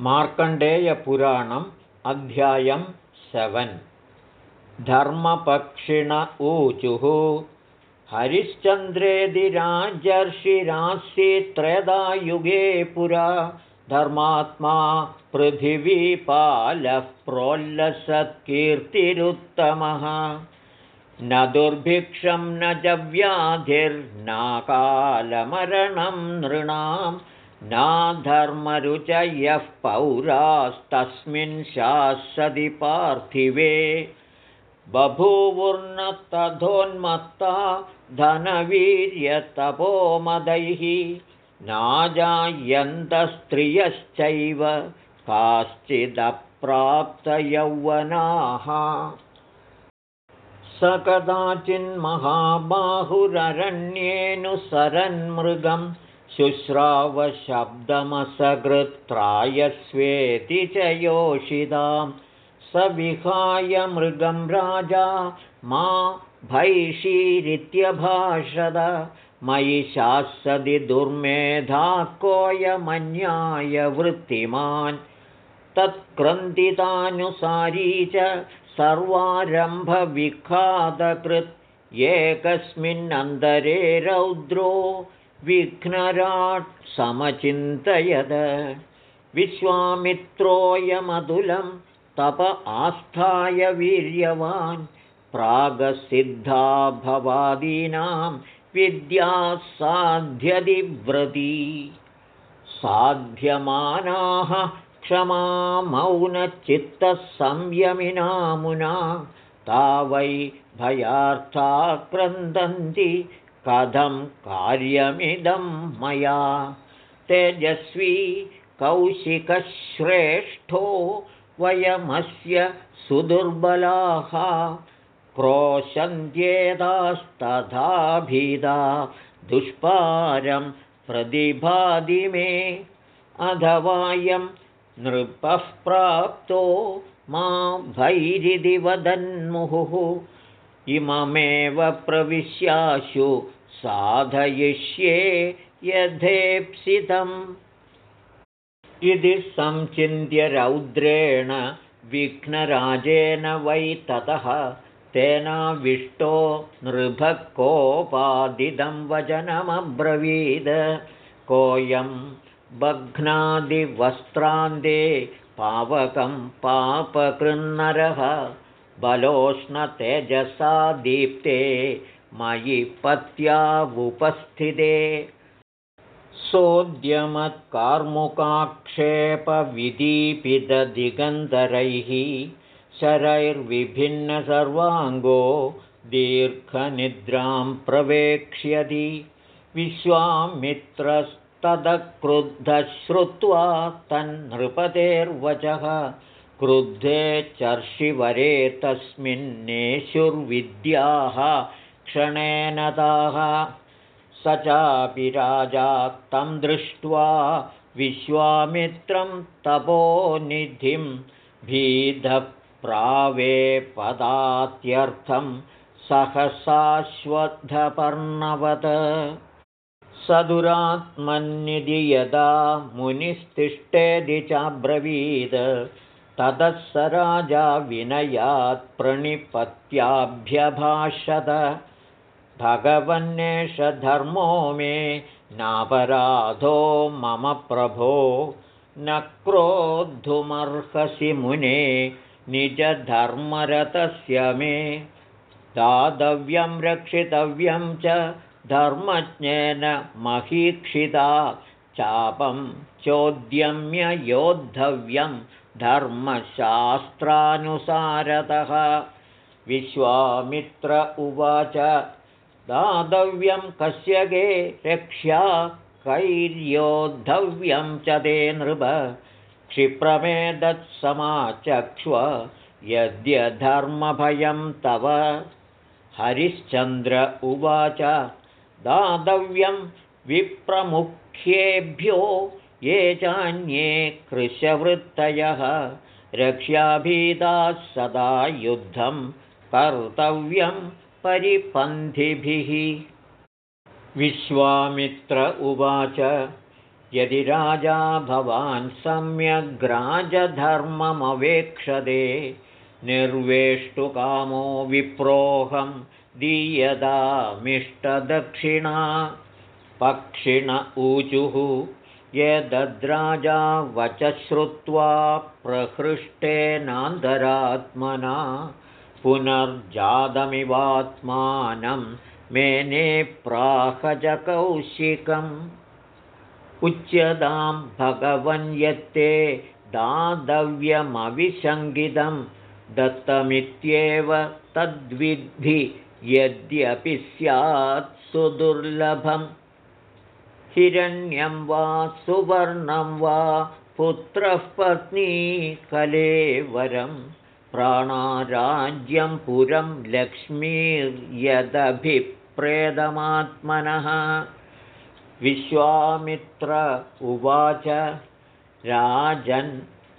मार्कण्डेयपुराणम् अध्यायं सेवन्। धर्मपक्षिण ऊचुः। हरिश्चन्द्रेदिराजर्षिरासीत्रेदायुगे पुरा। धर्मात्मा पृथिवीपालः प्रोल्लसत्कीर्तिरुत्तमः न दुर्भिक्षं न च व्याधिर्नाकालमरणं नृणां नाधर्मरुचयः पौरास्तस्मिन् शासदि पार्थिवे। बभूवुर्नतथोन्मत्ता धनवीर्यतपोमदैः नाजायन्तस्त्रियश्चैव काश्चिदप्राप्तयौवनाः। स कदाचिन्महाबाहुररण्येऽनुसरन्मृगं शुश्रावशब्दमसकृत्रायस्वेति च योषितां स विहाय मृगं राजा मा भैषीरित्यभाषद। मयि शासदि दुर्मेधा कोऽयमन्याय वृत्तिमान्। तत्क्रन्दितानुसारी च सर्वारम्भविखादकृत्। एकस्मिन्नन्तरे रौद्रो विघ्नराट् समचिन्तयद। विश्वामित्रोऽयमतुलं तप आस्थाय वीर्यवान् प्रागसिद्धा भवादीनां विद्यासाध्यदिव्रती साध्यमानाः क्षमा मौनचित्तः संयमिनामुना ता वै भयार्था क्रन्दन्ति कथं कार्यमिदं मया? तेजस्वी कौशिकश्रेष्ठो वयमस्य सुदुर्बलाः क्रोशन्त्येतास्तथाभिधा दुष्पारं प्रतिभाति मे। अथवायं नृपः प्राप्तो मा भैरिदि वदन्मुहुः इममेव प्रविश्याशु साधयिष्ये यथेप्सितम्। इति संचिन्त्य रौद्रेण विघ्नराजेन वै ततः तेनाविष्टो नृभकोपादिदं वचनमब्रवीद कोऽयं बघ्नादिवस्त्रान्ते पावकं पापकृन्नरः बलोष्णतेजसा दीप्ते मयि पत्यावुपस्थिते। सोऽद्यमत्कार्मुकाक्षेपविदीपितदिगन्धरैः शरैर्विभिन्नसर्वाङ्गो दीर्घनिद्रां प्रवेक्ष्यति। विश्वामित्रस्तदक्रुद्धश्रुत्वा तन्नृपतेर्वचः क्रुद्धे चर्षिवरे तस्मिन्नेषुर्विद्याः क्षणेन ताः। स चापि राजा तं दृष्ट्वा विश्वामित्रं तपोनिधिं भीधप्रावे पदात्यर्थं सहसाश्वत्थपर्णवत् स दुरात्मन्निधि यदा मुनिस्तिष्ठेदि चाब्रवीद ततः स राजा विनयात् प्रणिपत्याभ्यभाषत भगवन्नेष धर्मो मे नापराधो मम प्रभो। न क्रोद्धुमर्हसि मुने निजधर्मरतस्य मे। दातव्यं रक्षितव्यं च धर्मज्ञेन महीक्षिता। चापं चोद्यम्य योद्धव्यं धर्मशास्त्रानुसारतः विश्वामित्र उवाच दातव्यं कस्य गे रक्ष्या कैर्योद्धव्यं च ते नृप क्षिप्रमेदत्समाचक्ष्व यद्यधर्मभयं तव। हरिश्चन्द्र उवाच दातव्यं विप्रमुख्येभ्यो ये चान्ये कृशवृत्तयः। रक्ष्याभीताः सदा युद्धं कर्तव्यं परिपन्थिभिः। विश्वामित्र उवाच यदि राजा भवान् सम्यग्राजधर्ममवेक्षते निर्वेष्टुकामो विप्रोहं दीयतामिष्टदक्षिणा। पक्षिण ऊचुः यदद्राजा वच श्रुत्वा प्रहृष्टेनान्तरात्मना पुनर्जातमिवात्मानं मेने प्राहजकौशिकम्। उच्यतां भगवन् यत्ते दातव्यमविशङ्कितं दत्तमित्येव तद्विद्धि यद्यपि स्यात् सुदुर्लभम् हिरण्यं वा सुवर्णं वा पुत्रः पत्नी कलेवरं प्राणाराज्यं पुरं लक्ष्मीर्यदभिप्रेदमात्मनः विश्वामित्र उवाच राजन्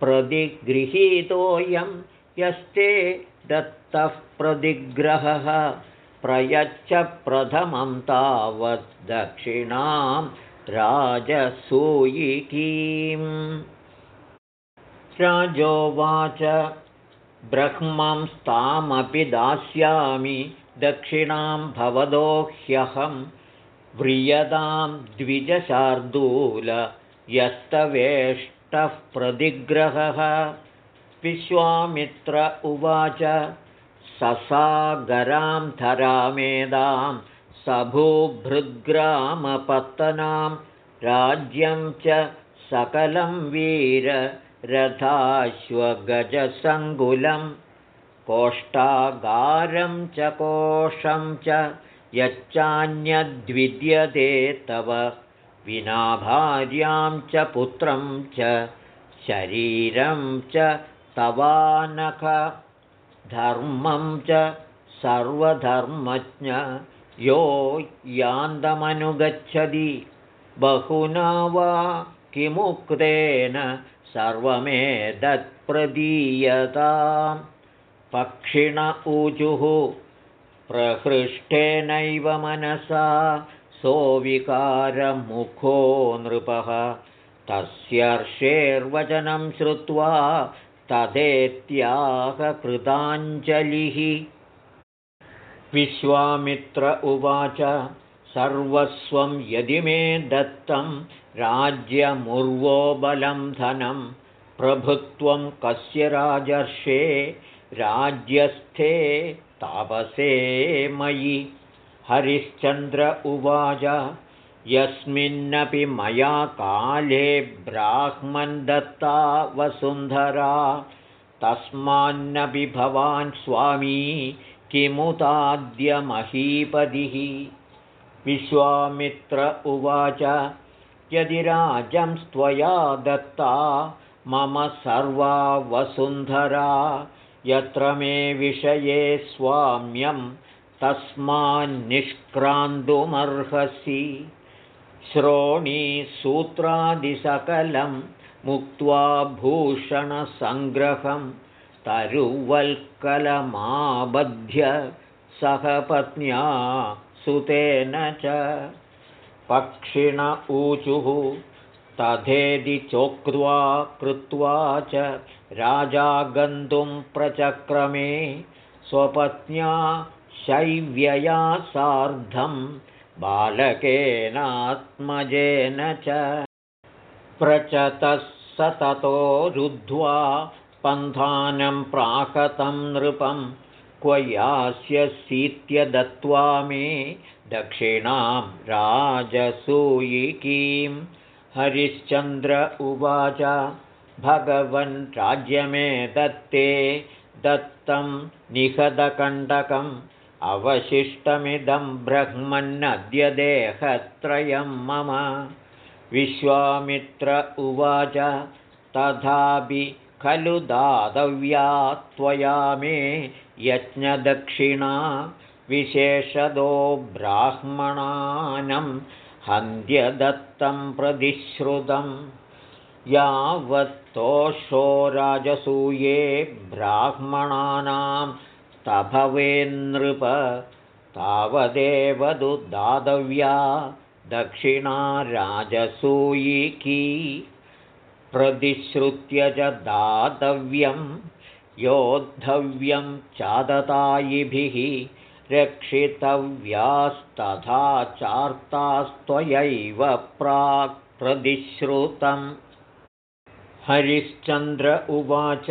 प्रतिगृहीतोऽयं यस्ते दत्तः प्रतिग्रहः प्रयच्छ प्रथमं तावत् दक्षिणां राजसूयिकीम्। राजोवाच ब्रह्मंस्तामपि दास्यामि दक्षिणां भवदो ह्यहं व्रियतां द्विजशार्दूल यस्तवेष्टः प्रतिग्रहः। विश्वामित्र उवाच ससागरां धरामेदां सभूभृद्ग्रामपत्तनां राज्यं च सकलं वीररथाश्वगजसङ्कुलं कोष्ठागारं च कोशं च यच्चान्यद्विद्यते तव विना भार्यां च पुत्रं च शरीरं च तवानख धर्मं च सर्वधर्मज्ञ। यो यान्दमनुगच्छति बहुना वा किमुक्तेन सर्वमेतत्प्रदीयतां पक्षिण ऊजुः प्रहृष्टेनैव मनसा सोऽविकारमुखो नृपः। तस्यर्षेर्वचनं श्रुत्वा तथेत्याहकृताञ्जलिः विश्वामित्र उवाच सर्वस्वं यदि मे दत्तं राज्यमुर्वो बलं धनं प्रभुत्वं कस्य राजर्षे राज्यस्थे तापसे मयि। हरिश्चन्द्र उवाच यस्मिन्नपि मया काले दत्ता वसुन्धरा। तस्मान्नपि भवान् स्वामी किमुताद्यमहीपतिः विश्वामित्र उवाच यदि राजं स्त्वया दत्ता मम सर्वा वसुन्धरा। यत्र मे विषये स्वाम्यं तस्मान्निष्क्रान्तुमर्हसि श्रोणीसूत्रादिसकलं मुक्त्वा भूषणसङ्ग्रहं तरुवल्कलमाबध्य सह पत्न्या सुतेन च। पक्षिण ऊचुः तथेदि चोक्त्वा कृत्वा च राजा गन्तुं प्रचक्रमे स्वपत्न्या शैव्यया सार्धम् बालकेनात्मजेन च प्रचतः स ततो रुद्ध्वा पन्थानं प्राकतं नृपं क्व यास्यसीत्य दत्त्वा मे दक्षिणां राजसूयिकीं। हरिश्चन्द्र उवाच भगवन् राज्यमे दत्ते दत्तं निहदकण्डकम् अवशिष्टमिदं ब्रह्मन्नद्य देहत्रयं मम। विश्वामित्र उवाच तथापि खलु दातव्या त्वया मे यज्ञदक्षिणा। विशेषदो ब्राह्मणानं हन्त्यदत्तं प्रतिश्रुतं। यावत्तोषो राजसूये ब्राह्मणानां तभवेन्नृप तावदेव दातव्या दक्षिणा राजसूयिकी प्रतिश्रुत्य च दातव्यं योद्धव्यं चादतायिभिः रक्षितव्यास्तथा चार्तास्त्वयैव प्राक् प्रतिश्रुतम्। हरिश्चन्द्र उवाच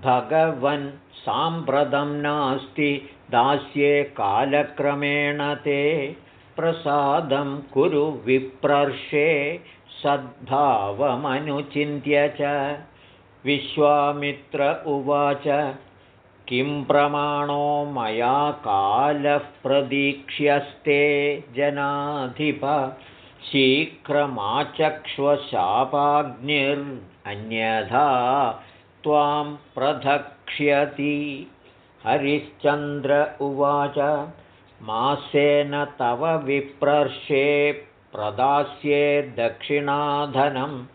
भगवन् साम्प्रतं नास्ति दास्ये कालक्रमेण ते प्रसादं कुरु विप्रर्षे सद्भावमनुचिन्त्य च। विश्वामित्र उवाच किं प्रमाणो मया कालः प्रदीक्ष्यस्ते जनाधिप शीघ्रमाचक्ष्वशापाग्निर्न्यथा त्वां प्रधक्ष्यति। हरिश्चन्द्र उवाच मासेन तव विप्रर्षे प्रदास्ये दक्षिणाधनं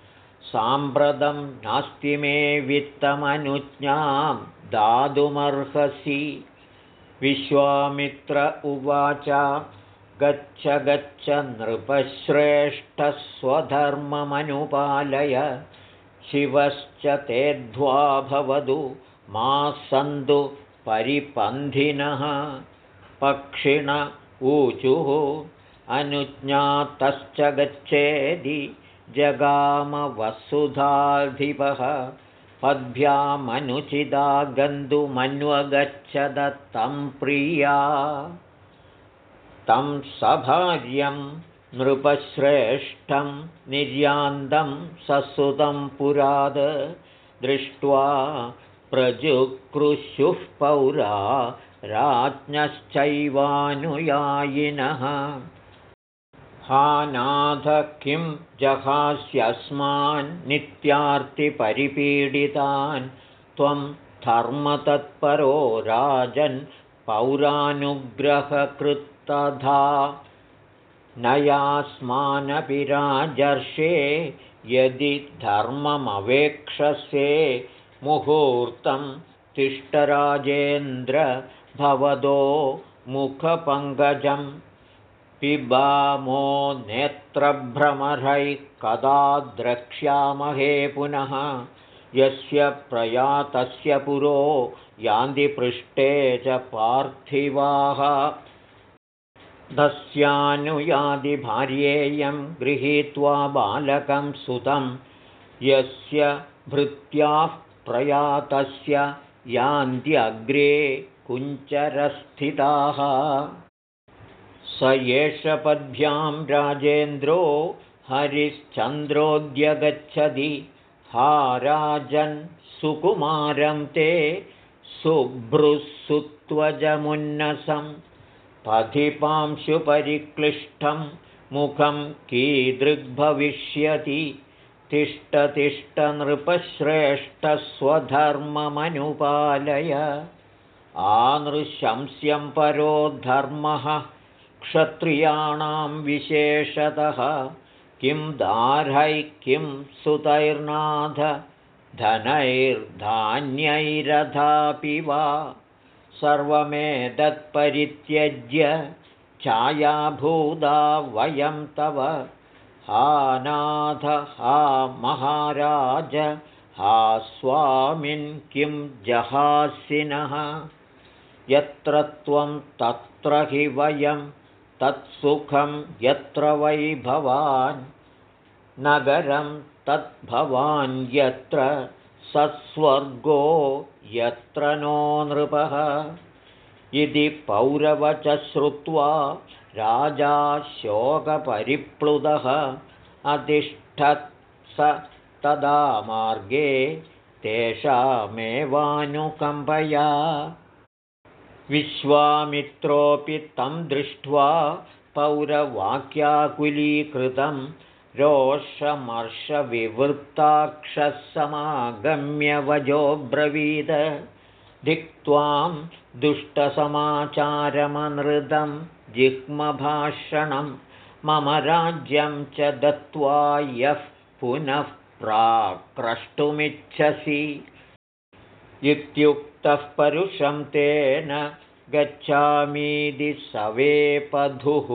साम्प्रतं नास्ति मे वित्तमनुज्ञां दातुमर्हसि। विश्वामित्र उवाच गच्छ गच्छ नृपश्रेष्ठस्वधर्ममनुपालय शिवश्च तेध्वा भवतु मा सन्तु परिपन्थिनः। पक्षिण ऊचुः अनुज्ञातश्च गच्छेदि जगामवसुधाधिपः। पद्भ्यामनुचिता गन्तुमन्वगच्छ दत्तं प्रिया। तं सभार्यं नृपश्रेष्ठं निर्यान्दं ससुतं पुराद दृष्ट्वा प्रजुकृष्युः पौरा राज्ञश्चैवानुयायिनः। हा नाथ किं जहास्यस्मान् नित्यार्तिपरिपीडितान् त्वं धर्मतत्परो राजन् पौरानुग्रहकृत्तधा नयास्मानपि राजर्षे यदि धर्ममवेक्षसे मुहूर्तं तिष्ठराजेन्द्र भवदो मुखपङ्कजं पिबामो नेत्रभ्रमरैः कदा द्रक्ष्यामहे पुनः? यस्य प्रयातस्य पुरो यान्तिपृष्ठे च पार्थिवाः दस्यानुयादिभार्येयं गृहीत्वा बालकं सुतं यस्य भृत्याः प्रयातस्य यान्त्यग्रे कुञ्चरस्थिताः। स एष पद्भ्यां राजेन्द्रो हरिश्चन्द्रोऽद्यगच्छति। हा राजन् सुकुमारं ते सुभ्रुसुत्वजमुन्नसम् पथिपांशुपरिक्लिष्टं मुखं कीदृग्भविष्यति। तिष्ठतिष्ठनृपश्रेष्ठस्वधर्ममनुपालय। आनृशंस्यं परो धर्मः क्षत्रियाणां विशेषतः। किं दार्है किं सुतैर्नाथ धनैर्धान्यैरथापि वा सर्वमेतत्परित्यज्य छायाभूता वयं तव। हा नाथ हा महाराज हा स्वामिन् किं जहासिनः? यत्र त्वं तत्र हि वयं तत्सुखं यत्र वै भवान्। नगरं तद्भवान् यत्र सस्वर्गो यत्र नो नृपः। इति पौरवच श्रुत्वा राजा शोकपरिप्लुतः अतिष्ठत् स तदा मार्गे तेषामेवानुकम्पया। विश्वामित्रोऽपि तं दृष्ट्वा पौरवाक्याकुलीकृतं रोषमर्षविवृत्ताक्षः समागम्य वजोब्रवीद। धिक्त्वां दुष्टसमाचारमनृतं जिह्मभाषणं मम राज्यं च दत्त्वा यः पुनः प्राक्रष्टुमिच्छसि। इत्युक्तः परुषं तेन गच्छामीति सवेपधुः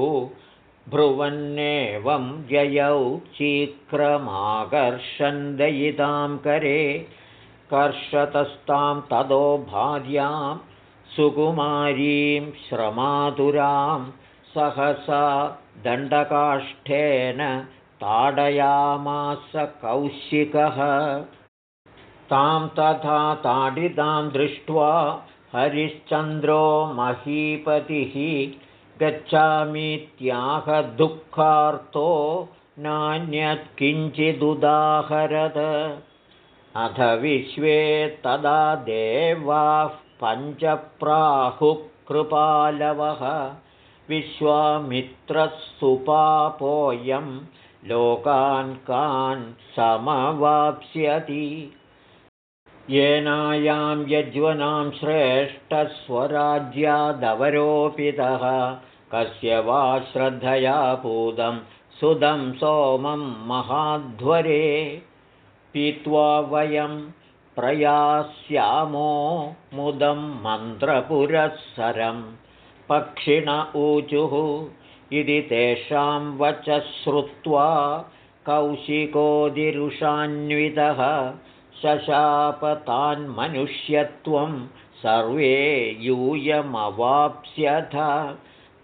ब्रुवन्नेवं जयौ शीघ्रमाकर्षन् दयितां करे कर्षतस्तां तदो भार्यां सुकुमारीं श्रमातुरां सहसा दण्डकाष्ठेन ताडयामास कौशिकः। तां तथा ताडितां दृष्ट्वा हरिश्चन्द्रो महीपतिः गच्छामीत्याहदुःखार्तो नान्यत्किञ्चिदुदाहरद अथ विश्वे तदा देवाः पञ्चप्राहुकृपालवः। विश्वामित्रः सुपापोऽयं लोकान् कान् समवाप्स्यति येनायां यज्वनां श्रेष्ठस्वराज्यादवरोपितः। कस्य वा श्रद्धया पूतं सुदं सोमं महाध्वरे। पीत्वा वयं प्रयास्यामो मुदं मन्त्रपुरःसरं। पक्षिण ऊचुः इति तेषां वचः श्रुत्वा कौशिकोदिरुषान्वितः शशापतान्मनुष्यत्वं सर्वे यूयमवाप्स्यथ।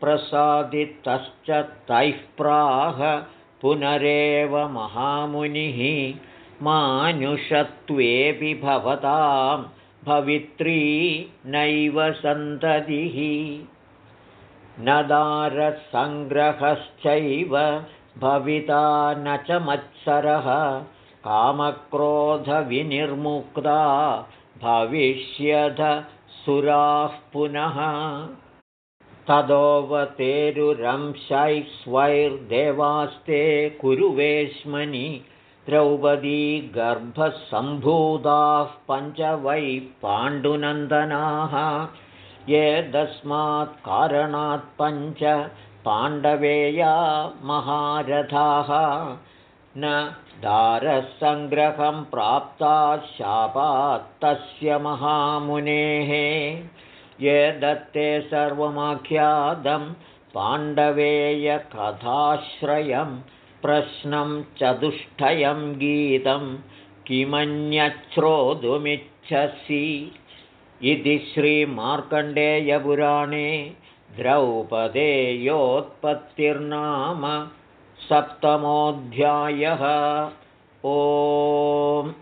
प्रसादितश्च तैः प्राह पुनरेव महामुनिः। मानुषत्वेऽपि भवतां भवित्री नैव सन्ततिः। न दारसङ्ग्रहश्चैव भविता न च मत्सरः कामक्रोधविनिर्मुक्ता भविष्यध सुराः पुनः। तदोवतेरुरंशैस्वैर्देवास्ते कुरुवेश्मनि द्रौपदी गर्भसम्भूताः पञ्च वै पाण्डुनन्दनाः। ये तस्मात् कारणात् पञ्च पाण्डवेया महारथाः। न दारसङ्ग्रहं प्राप्ता शापात्तस्य महामुनेः। ये दत्ते सर्वमाख्यातं पाण्डवेयकथाश्रयं प्रश्नं चतुष्टयं गीतं किमन्यच्छ्रोतुमिच्छसि इति श्रीमार्कण्डेयपुराणे द्रौपदेयोत्पत्तिर्नाम सप्तमोऽध्यायः। ॐ